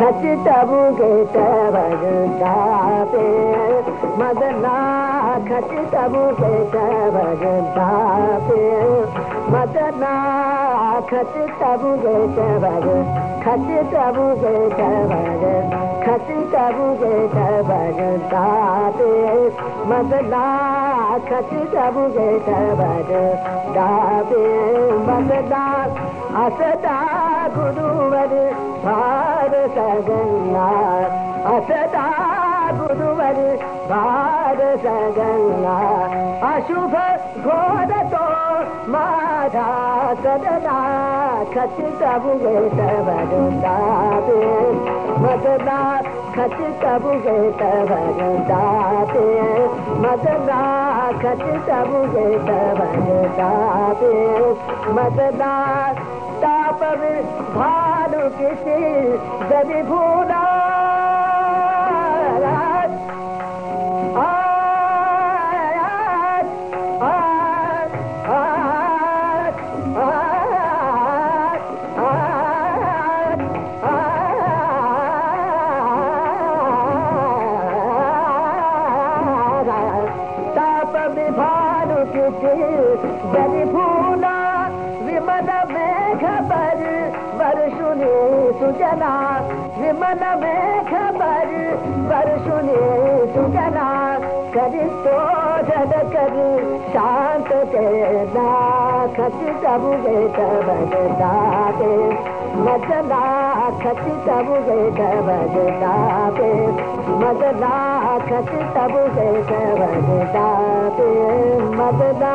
खचितबुगे तवरुदाते मदना खचितबुगे तवरुदाते मदना खचितबुगे तवरु खचितबुगे तवरु खचितबुगे तवरुदाते मदना खचितबुगे दाबे मदना असदा गुरुवर भार सगंगा असदा गुरुवर भार सगन्ना अशुभ घोर तो माधा सदना खचित बुगे मदना खचित बुगे तवरुदाते मदना खचित बुगे तवरुदाते मदना ताप भानु किसी, जदि भूला विमल में खबर पर सुजना। विमल में खबर बरसुनी सुजना। करी तो शांत तेना खची तबु दाते मदना खच तबग दाते मदना खची तबग दाते मदना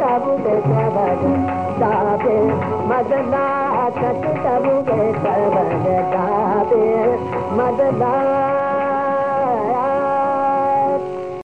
तबु दाबे मदना खच तबु दाबे मदना